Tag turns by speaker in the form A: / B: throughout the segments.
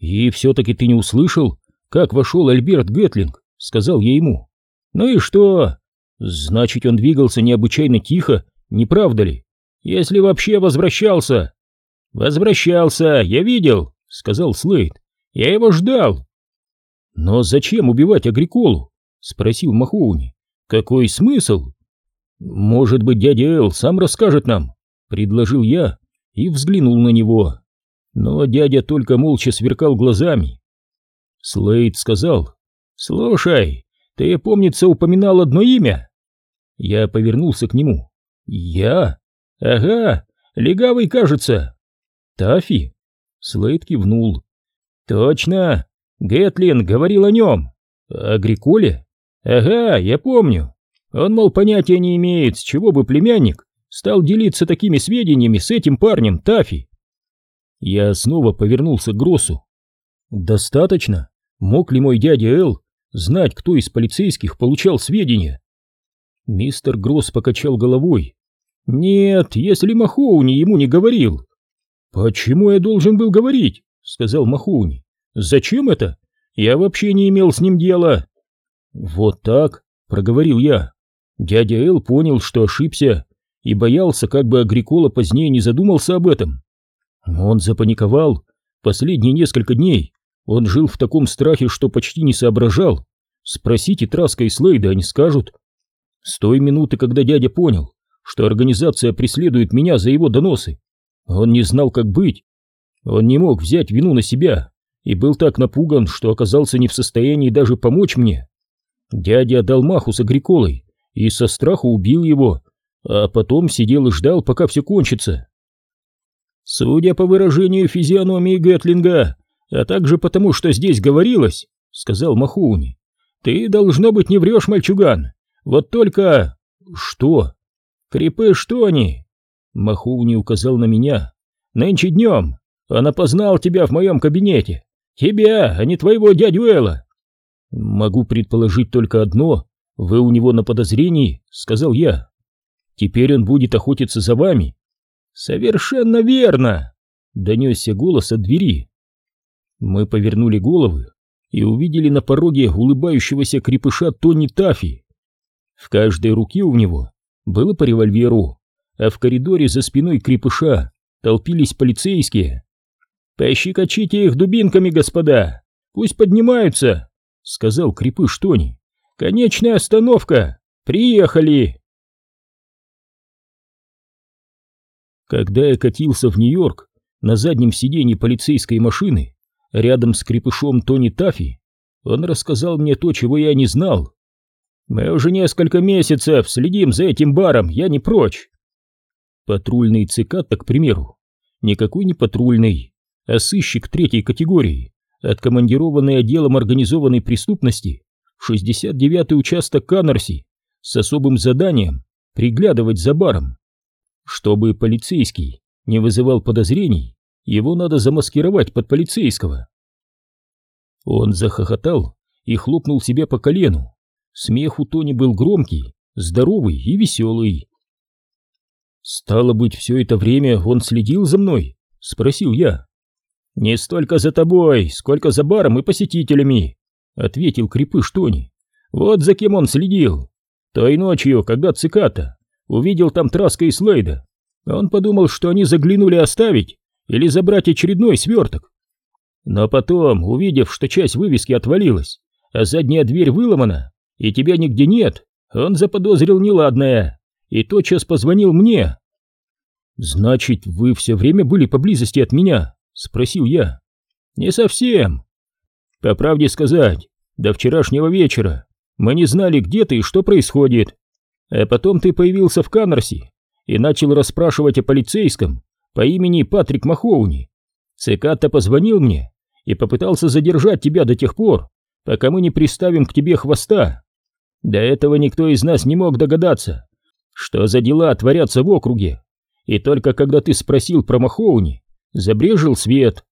A: «И все-таки ты не услышал, как вошел Альберт Гэтлинг?» — сказал я ему. «Ну и что? Значит, он двигался необычайно тихо, не правда ли? Если вообще возвращался». «Возвращался, я видел», — сказал Слейд. «Я его ждал». «Но зачем убивать Агриколу?» — спросил Махоуни. «Какой смысл?» «Может быть, дядя Эл сам расскажет нам?» — предложил я и взглянул на него. Но дядя только молча сверкал глазами. Слейд сказал, «Слушай, ты, помнится, упоминал одно имя?» Я повернулся к нему. «Я? Ага, легавый, кажется». «Тафи?» Слейд кивнул. «Точно, Гэтлин говорил о нем. О Гриколе? Ага, я помню. Он, мол, понятия не имеет, с чего бы племянник стал делиться такими сведениями с этим парнем, Тафи. Я снова повернулся к Гроссу. Достаточно? Мог ли мой дядя Эл знать, кто из полицейских получал сведения? Мистер Гросс покачал головой. Нет, если Махоуни ему не говорил. Почему я должен был говорить? Сказал Махоуни. Зачем это? Я вообще не имел с ним дела. Вот так, проговорил я. Дядя Эл понял, что ошибся, и боялся, как бы Агрикола позднее не задумался об этом. Он запаниковал. Последние несколько дней он жил в таком страхе, что почти не соображал. Спросите Траска и Слейда, они скажут. С той минуты, когда дядя понял, что организация преследует меня за его доносы, он не знал, как быть. Он не мог взять вину на себя и был так напуган, что оказался не в состоянии даже помочь мне. Дядя отдал маху с Агриколой и со страху убил его, а потом сидел и ждал, пока все кончится. Судя по выражению физиономии Гэтлинга, а также потому, что здесь говорилось, сказал Махуни, ты, должно быть, не врешь, мальчуган. Вот только... Что? Крепы что они? Махуни указал на меня. Нынче днем он опознал тебя в моем кабинете. Тебя, а не твоего дядю Элла. Могу предположить только одно. Вы у него на подозрении, сказал я. Теперь он будет охотиться за вами «Совершенно верно!» — донесся голос от двери. Мы повернули головы и увидели на пороге улыбающегося крепыша Тони Тафи. В каждой руке у него было по револьверу, а в коридоре за спиной крепыша толпились полицейские. «Пощекочите их дубинками, господа! Пусть поднимаются!» — сказал крепыш Тони. «Конечная остановка! Приехали!» Когда я катился в Нью-Йорк на заднем сиденье полицейской машины, рядом с крепышом Тони Таффи, он рассказал мне то, чего я не знал. «Мы уже несколько месяцев следим за этим баром, я не прочь!» Патрульный цикад, к примеру, никакой не патрульный, а сыщик третьей категории, откомандированный отделом организованной преступности в 69-й участок Канарси с особым заданием приглядывать за баром. Чтобы полицейский не вызывал подозрений, его надо замаскировать под полицейского. Он захохотал и хлопнул себя по колену. Смех у Тони был громкий, здоровый и веселый. «Стало быть, все это время он следил за мной?» — спросил я. «Не столько за тобой, сколько за баром и посетителями», — ответил крепыш Тони. «Вот за кем он следил. Той ночью, когда циката увидел там Траска и Слейда. Он подумал, что они заглянули оставить или забрать очередной сверток. Но потом, увидев, что часть вывески отвалилась, а задняя дверь выломана, и тебя нигде нет, он заподозрил неладное и тотчас позвонил мне. «Значит, вы все время были поблизости от меня?» — спросил я. «Не совсем. По правде сказать, до вчерашнего вечера мы не знали, где ты и что происходит. А потом ты появился в Канарсе и начал расспрашивать о полицейском по имени Патрик Махоуни. Циката позвонил мне и попытался задержать тебя до тех пор, пока мы не приставим к тебе хвоста. До этого никто из нас не мог догадаться, что за дела творятся в округе. И только когда ты спросил про Махоуни, забрежил свет.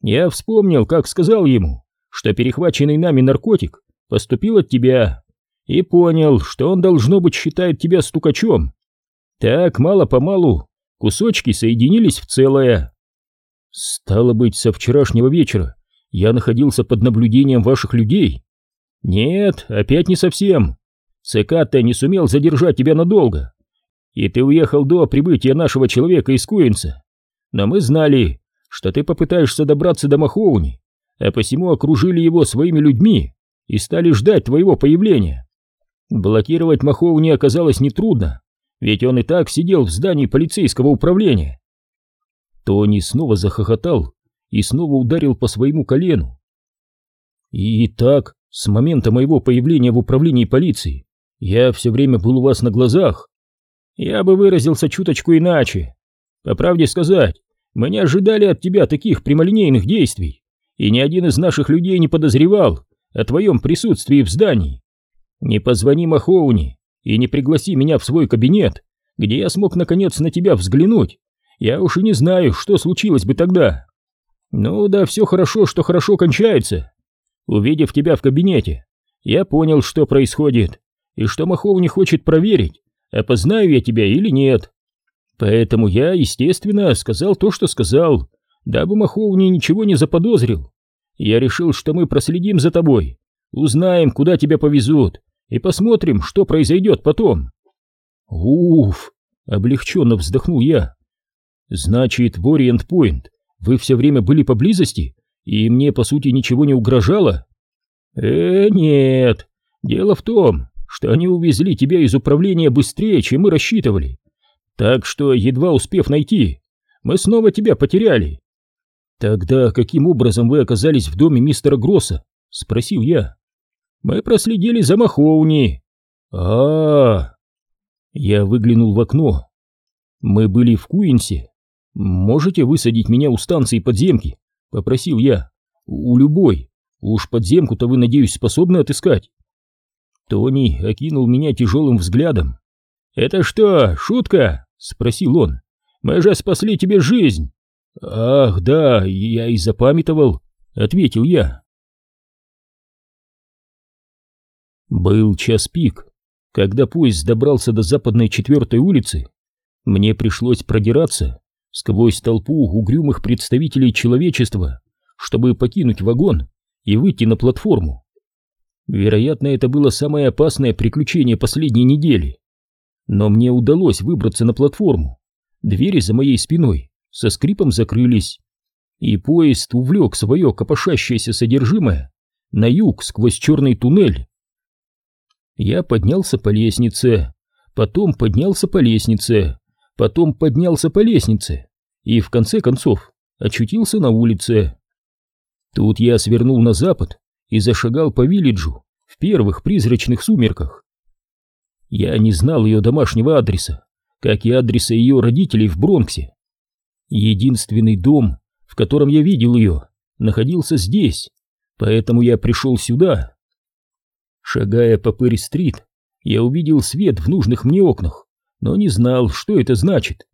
A: Я вспомнил, как сказал ему, что перехваченный нами наркотик поступил от тебя и понял, что он, должно быть, считает тебя стукачом. Так, мало-помалу, кусочки соединились в целое. Стало быть, со вчерашнего вечера я находился под наблюдением ваших людей? Нет, опять не совсем. Цикатта не сумел задержать тебя надолго, и ты уехал до прибытия нашего человека из Куинса. Но мы знали, что ты попытаешься добраться до Махоуни, а посему окружили его своими людьми и стали ждать твоего появления. Блокировать Махоуни оказалось нетрудно, ведь он и так сидел в здании полицейского управления. Тони снова захохотал и снова ударил по своему колену. И так, с момента моего появления в управлении полиции, я все время был у вас на глазах. Я бы выразился чуточку иначе. По правде сказать, мы не ожидали от тебя таких прямолинейных действий, и ни один из наших людей не подозревал о твоем присутствии в здании. Не позвони Махоуни и не пригласи меня в свой кабинет, где я смог наконец на тебя взглянуть. Я уж и не знаю, что случилось бы тогда. Ну да, все хорошо, что хорошо кончается. Увидев тебя в кабинете, я понял, что происходит, и что Махоуни хочет проверить, опознаю я тебя или нет. Поэтому я, естественно, сказал то, что сказал, дабы Махоуни ничего не заподозрил. Я решил, что мы проследим за тобой, узнаем, куда тебя повезут, и посмотрим, что произойдет потом. Уф, облегченно вздохнул я. Значит, в Ориент-Пойнт вы все время были поблизости, и мне, по сути, ничего не угрожало? Э, нет. Дело в том, что они увезли тебя из управления быстрее, чем мы рассчитывали. Так что, едва успев найти, мы снова тебя потеряли. Тогда каким образом вы оказались в доме мистера Гросса? Спросил я. Мы проследили за Махоуни. А, -а, а Я выглянул в окно. Мы были в Куинсе. Можете высадить меня у станции подземки? Попросил я. У любой. Уж подземку-то вы, надеюсь, способны отыскать. Тони окинул меня тяжелым взглядом. «Это что, шутка?» — спросил он. «Мы же спасли тебе жизнь!» «Ах, да, я и запамятовал», — ответил я. Был час пик. Когда поезд добрался до западной четвертой улицы, мне пришлось продираться сквозь толпу угрюмых представителей человечества, чтобы покинуть вагон и выйти на платформу. Вероятно, это было самое опасное приключение последней недели. Но мне удалось выбраться на платформу. Двери за моей спиной со скрипом закрылись, и поезд увлек свое копошащееся содержимое на юг сквозь черный туннель. Я поднялся по лестнице, потом поднялся по лестнице, потом поднялся по лестнице и в конце концов очутился на улице. Тут я свернул на запад и зашагал по виллиджу в первых призрачных сумерках. Я не знал ее домашнего адреса, как и адреса ее родителей в Бронксе. Единственный дом, в котором я видел ее, находился здесь, поэтому я пришел сюда. Шагая по Перри-стрит, я увидел свет в нужных мне окнах, но не знал, что это значит.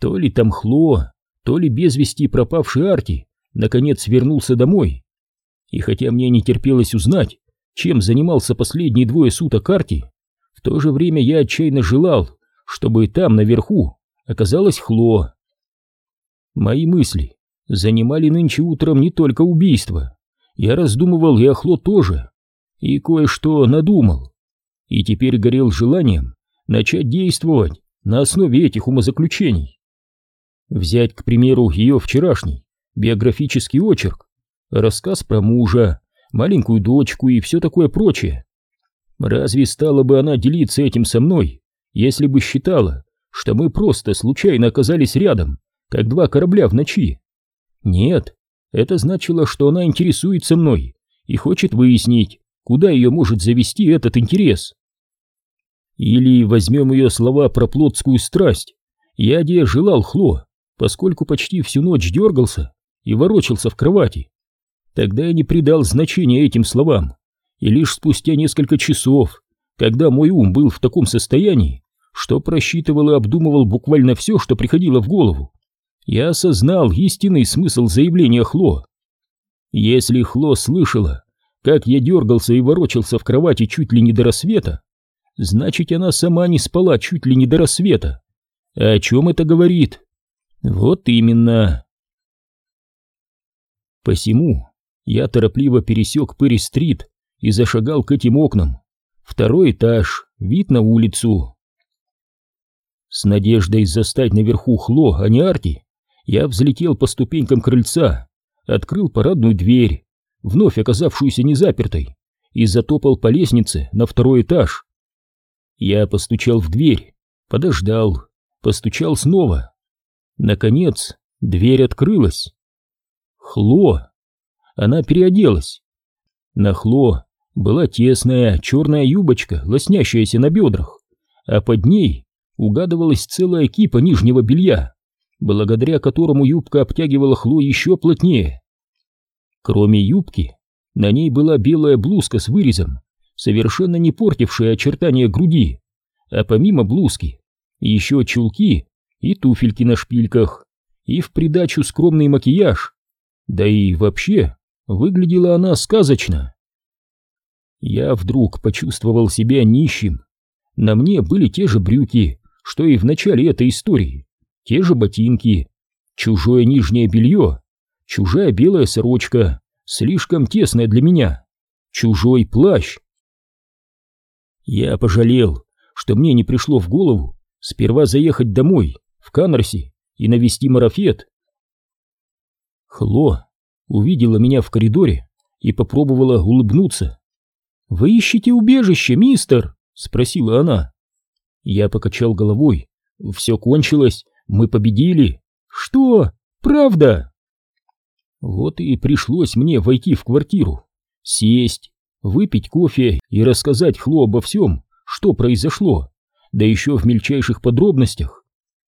A: То ли там Хло, то ли без вести пропавший Арти наконец вернулся домой. И хотя мне не терпелось узнать, чем занимался последние двое суток Арти, в то же время я отчаянно желал, чтобы там, наверху, оказалась Хло. Мои мысли занимали нынче утром не только убийство. Я раздумывал и о Хло тоже, и кое-что надумал. И теперь горел желанием начать действовать на основе этих умозаключений. Взять, к примеру, ее вчерашний биографический очерк, рассказ про мужа, маленькую дочку и все такое прочее. Разве стала бы она делиться этим со мной, если бы считала, что мы просто случайно оказались рядом, как два корабля в ночи? Нет, это значило, что она интересуется мной и хочет выяснить, куда ее может завести этот интерес. Или возьмем ее слова про плотскую страсть. Я де желал Хло, поскольку почти всю ночь дергался и ворочался в кровати. Тогда я не придал значения этим словам, и лишь спустя несколько часов, когда мой ум был в таком состоянии, что просчитывал и обдумывал буквально все, что приходило в голову, я осознал истинный смысл заявления Хло. Если Хло слышала, как я дергался и ворочался в кровати чуть ли не до рассвета, значит, она сама не спала чуть ли не до рассвета. А о чем это говорит? Вот именно. Посему Я торопливо пересек Перри-стрит и зашагал к этим окнам. Второй этаж, вид на улицу. С надеждой застать наверху Хло, а не Арти, я взлетел по ступенькам крыльца, открыл парадную дверь, вновь оказавшуюся незапертой, и затопал по лестнице на второй этаж. Я постучал в дверь, подождал, постучал снова. Наконец, дверь открылась. Хло! Она переоделась. На Хло была тесная черная юбочка, лоснящаяся на бедрах, а под ней угадывалась целая кипа нижнего белья, благодаря которому юбка обтягивала Хло еще плотнее. Кроме юбки, на ней была белая блузка с вырезом, совершенно не портившая очертания груди, а помимо блузки еще чулки и туфельки на шпильках, и в придачу скромный макияж. Да и вообще, выглядела она сказочно. Я вдруг почувствовал себя нищим. На мне были те же брюки, что и в начале этой истории, те же ботинки, чужое нижнее белье, чужая белая сорочка, слишком тесная для меня, чужой плащ. Я пожалел, что мне не пришло в голову сперва заехать домой, в Канарси, и навести марафет. Хло увидела меня в коридоре и попробовала улыбнуться. «Вы ищете убежище, мистер?» — спросила она. Я покачал головой. «Все кончилось, мы победили». «Что? Правда?» Вот и пришлось мне войти в квартиру, сесть, выпить кофе и рассказать Хло обо всем, что произошло, да еще в мельчайших подробностях,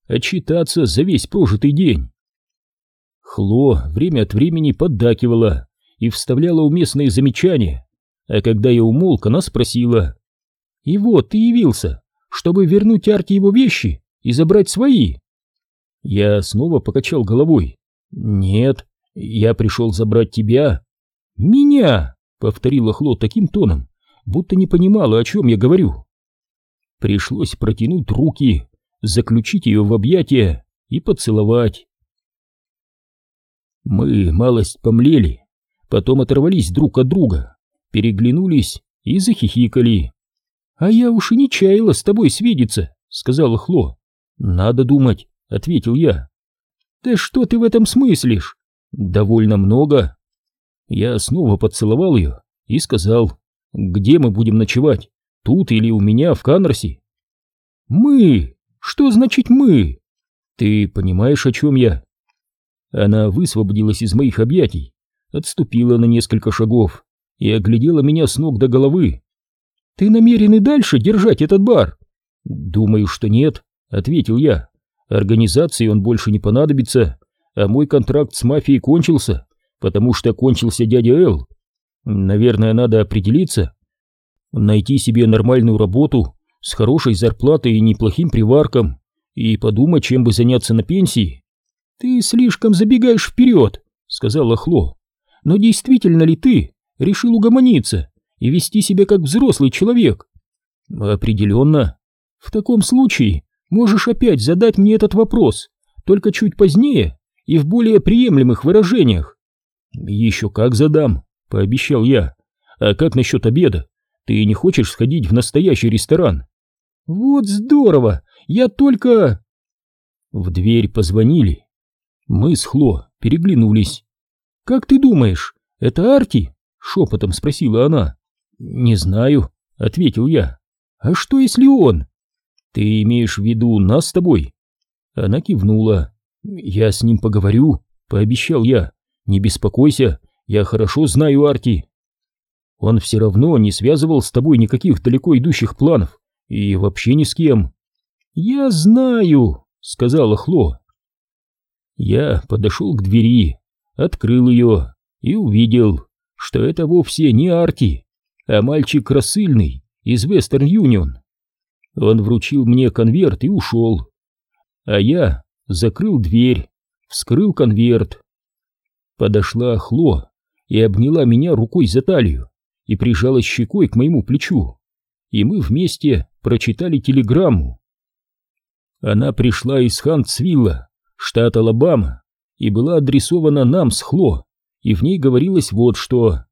A: отчитаться за весь прожитый день. Хло время от времени поддакивала и вставляла уместные замечания, а когда я умолк, она спросила, «И вот ты явился, чтобы вернуть Арте его вещи и забрать свои?» Я снова покачал головой. «Нет, я пришел забрать тебя. Меня, повторила Хло таким тоном, будто не понимала, о чем я говорю. Пришлось протянуть руки, заключить ее в объятия и поцеловать. Мы малость помлели, потом оторвались друг от друга, переглянулись и захихикали. «А я уж и не чаяла с тобой свидеться», — сказала Хло. «Надо думать», — ответил я. «Да что ты в этом смыслишь? «Довольно много». Я снова поцеловал ее и сказал, «Где мы будем ночевать? Тут или у меня в Канарсе?» «Мы? Что значит «мы»?» «Ты понимаешь, о чем я?» Она высвободилась из моих объятий, отступила на несколько шагов и оглядела меня с ног до головы. «Ты намерен и дальше держать этот бар?» «Думаю, что нет», — ответил я. «Организации он больше не понадобится а мой контракт с мафией кончился, потому что кончился дядя Эл. Наверное, надо определиться, найти себе нормальную работу с хорошей зарплатой и неплохим приварком и подумать, чем бы заняться на пенсии. «Ты слишком забегаешь вперед», — сказала Хло. «Но действительно ли ты решил угомониться и вести себя как взрослый человек?» «Определенно. В таком случае можешь опять задать мне этот вопрос, только чуть позднее, и в более приемлемых выражениях. «Еще как задам», — пообещал я. «А как насчет обеда? Ты не хочешь сходить в настоящий ресторан?» «Вот здорово! Я только...» В дверь позвонили. Мы с Хло переглянулись. «Как ты думаешь, это Арти?» — шепотом спросила она. «Не знаю», — ответил я. «А что, если он?» «Ты имеешь в виду нас с тобой?» Она кивнула. «Я с ним поговорю», — пообещал я. «Не беспокойся, я хорошо знаю Арти». Он все равно не связывал с тобой никаких далеко идущих планов и вообще ни с кем. «Я знаю», — сказала Хло. Я подошел к двери, открыл ее и увидел, что это вовсе не Арти, а мальчик рассыльный из Вестерн Юнион. Он вручил мне конверт и ушел. А я закрыл дверь, вскрыл конверт. Подошла Хло и обняла меня рукой за талию и прижалась щекой к моему плечу, и мы вместе прочитали телеграмму. Она пришла из Хантсвилла, штат Алабама, и была адресована нам с Хло и в ней говорилось вот что.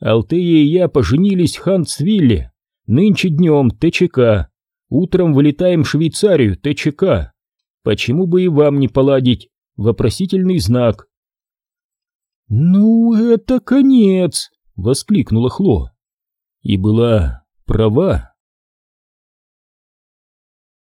A: Алтея и я поженились в Хантсвилле, нынче днем ТЧК, утром вылетаем в Швейцарию ТЧК. Почему бы и вам не поладить? Вопросительный знак. «Ну, это конец!» — воскликнула Хло. И была права.